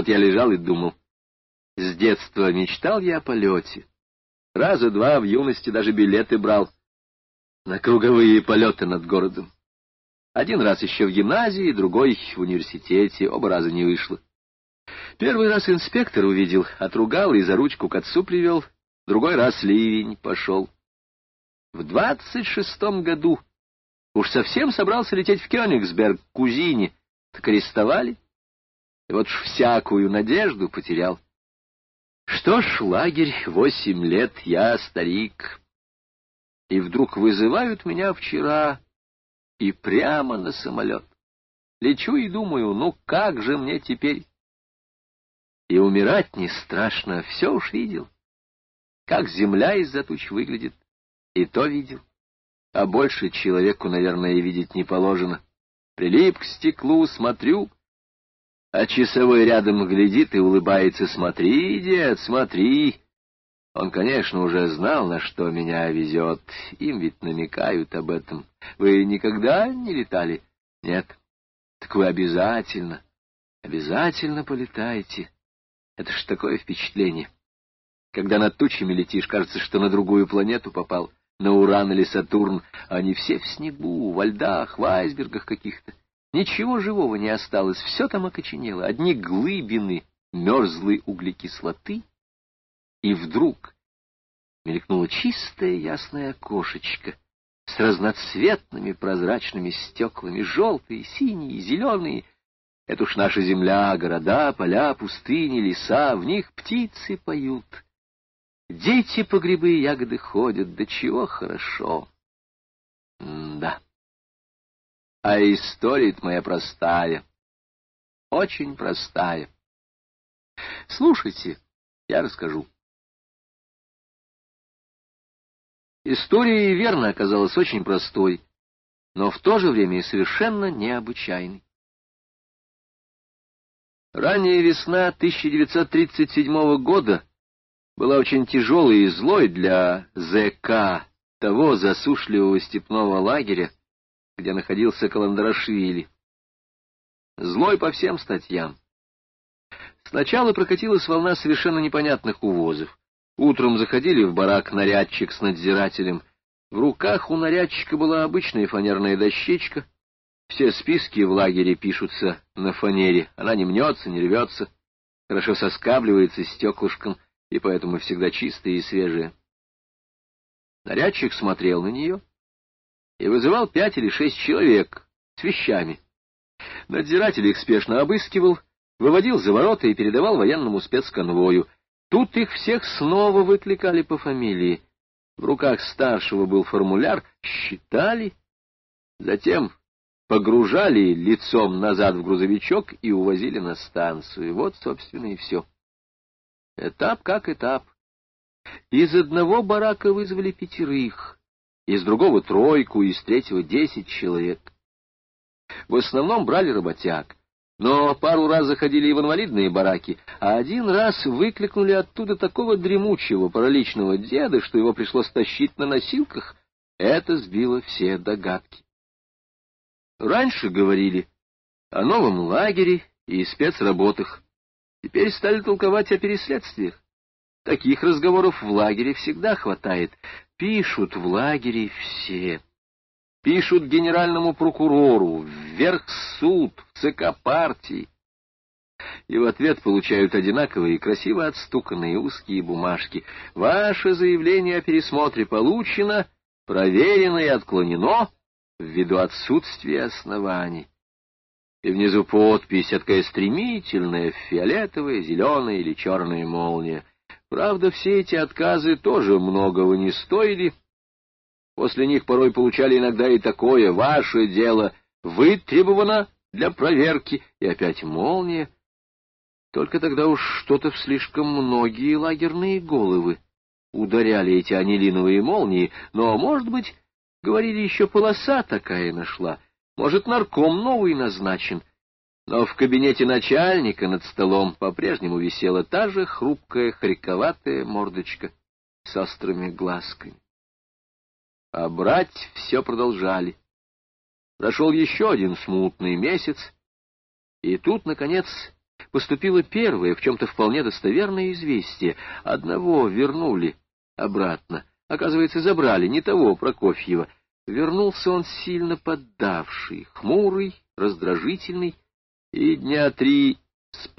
Вот я лежал и думал. С детства мечтал я о полете. Раза два в юности даже билеты брал на круговые полеты над городом. Один раз еще в гимназии, другой в университете, оба раза не вышло. Первый раз инспектор увидел, отругал и за ручку к отцу привел, другой раз ливень пошел. В двадцать шестом году уж совсем собрался лететь в Кёнигсберг к кузине, так арестовали, и вот ж всякую надежду потерял. Что ж, лагерь, восемь лет, я старик. И вдруг вызывают меня вчера и прямо на самолет. Лечу и думаю, ну как же мне теперь? И умирать не страшно, все уж видел. Как земля из-за туч выглядит, и то видел. А больше человеку, наверное, и видеть не положено. Прилип к стеклу, смотрю, а часовой рядом глядит и улыбается. «Смотри, дед, смотри!» Он, конечно, уже знал, на что меня везет. Им ведь намекают об этом. Вы никогда не летали? Нет. Так вы обязательно, обязательно полетайте. Это ж такое впечатление. Когда над тучами летишь, кажется, что на другую планету попал, на Уран или Сатурн, они все в снегу, во льдах, в айсбергах каких-то. Ничего живого не осталось, все там окоченело, одни глыбины мерзлой углекислоты. И вдруг мелькнуло чистое ясное окошечко с разноцветными прозрачными стеклами, желтые, синие, зеленые. Это уж наша земля, города, поля, пустыни, леса, в них птицы поют. Дети по грибы и ягоды ходят, да чего хорошо. М да. А история моя простая, очень простая. Слушайте, я расскажу. История верно оказалась очень простой, но в то же время и совершенно необычайной. Ранняя весна 1937 года была очень тяжелой и злой для ЗК, того засушливого степного лагеря, где находился Каландрашвили. Злой по всем статьям. Сначала прокатилась волна совершенно непонятных увозов. Утром заходили в барак нарядчик с надзирателем. В руках у нарядчика была обычная фанерная дощечка. Все списки в лагере пишутся на фанере. Она не мнется, не рвется, хорошо соскабливается стеклышком, и поэтому всегда чистая и свежая. Нарядчик смотрел на нее и вызывал пять или шесть человек с вещами. Надзиратель их спешно обыскивал, выводил за ворота и передавал военному спецконвою. Тут их всех снова выкликали по фамилии. В руках старшего был формуляр, считали, затем погружали лицом назад в грузовичок и увозили на станцию. Вот, собственно, и все. Этап как этап. Из одного барака вызвали пятерых, из другого тройку, из третьего десять человек. В основном брали работяг, но пару раз заходили и в инвалидные бараки, а один раз выкликнули оттуда такого дремучего параличного деда, что его пришлось тащить на носилках. Это сбило все догадки. Раньше говорили о новом лагере и спецработах. Теперь стали толковать о переследствиях. Таких разговоров в лагере всегда хватает. Пишут в лагере все. Пишут генеральному прокурору, вверх суд, ЦК партии. И в ответ получают одинаковые, красиво отстуканные узкие бумажки. Ваше заявление о пересмотре получено, проверено и отклонено ввиду отсутствия оснований. И внизу подпись, такая стремительная, фиолетовая, зеленая или черная молния. Правда, все эти отказы тоже многого не стоили. После них порой получали иногда и такое «Ваше дело вытребовано для проверки» и опять молния. Только тогда уж что-то в слишком многие лагерные головы ударяли эти анилиновые молнии, но, может быть, говорили, еще полоса такая нашла, может, нарком новый назначен, но в кабинете начальника над столом по-прежнему висела та же хрупкая, хриковатая мордочка с острыми глазками. А брать все продолжали. Прошел еще один смутный месяц, и тут, наконец, поступило первое, в чем-то вполне достоверное известие. Одного вернули обратно. Оказывается, забрали не того Прокофьева. Вернулся он сильно поддавший, хмурый, раздражительный, и дня три